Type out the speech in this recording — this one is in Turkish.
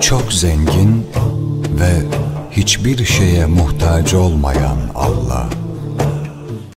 Çok zengin ve hiçbir şeye muhtaç olmayan Allah.